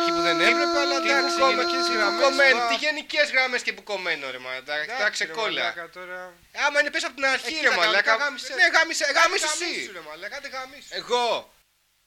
εκεί που δεν έπρεπε, αλλά τι εντάξει. μπουκωμενικές τι γραμμές, μπουκωμένο- μα. Τι γενικές γραμμές και μπουκωμένο ρε μα. Τα, τα ξεκόλλα. Άμα είναι πες από την αρχή Εκεί ρε τα μαλάκα. κανονικά γάμισε. Ναι, γάμισε, γάμισε Γαμίσου, εσύ. ρε μαλάκα, άντε γαμίσου. Εγώ.